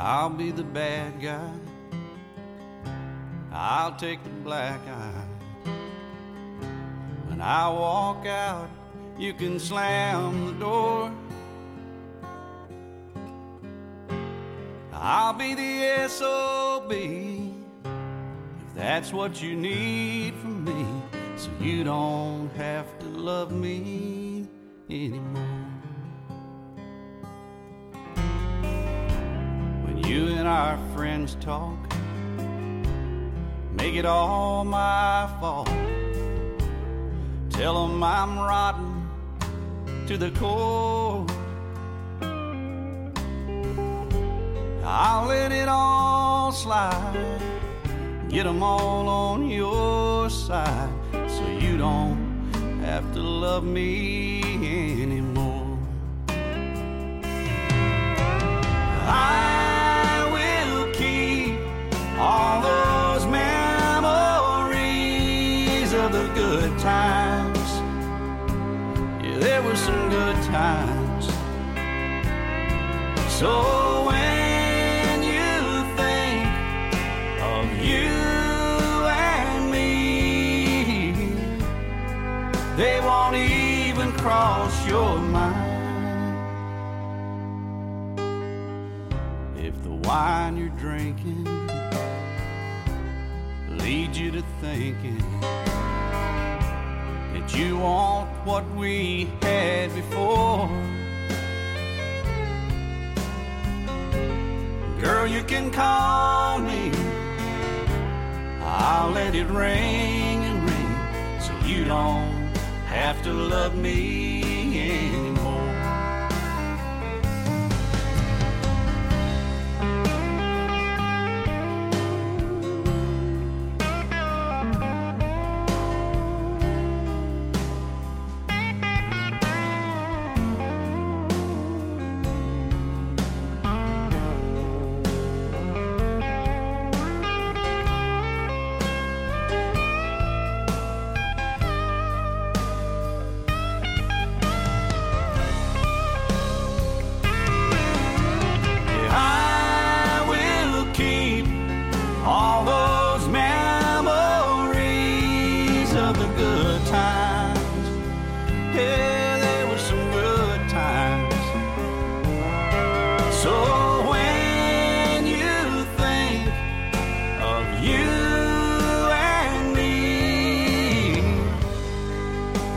I'll be the bad guy. I'll take the black eye. When I walk out, you can slam the door. I'll be the SOB if that's what you need from me, so you don't have to love me anymore. Our friends talk, make it all my fault. Tell them I'm rotten to the core. I'll let it all slide. Get them all on your side so you don't have to love me anymore. I some good times. So when you think of you and me, they won't even cross your mind. If the wine you're drinking leads you to thinking that you want what we had before. Girl, you can call me. I'll let it ring and ring so you don't have to love me anymore.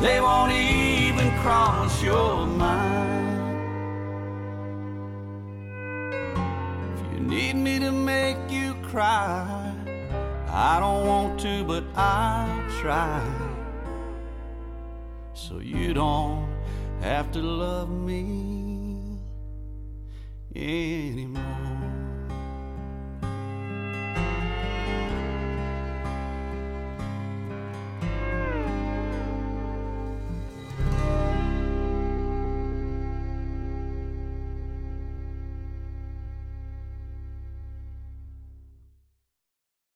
They won't even cross your mind. If you need me to make you cry, I don't want to, but I'll try. So you don't have to love me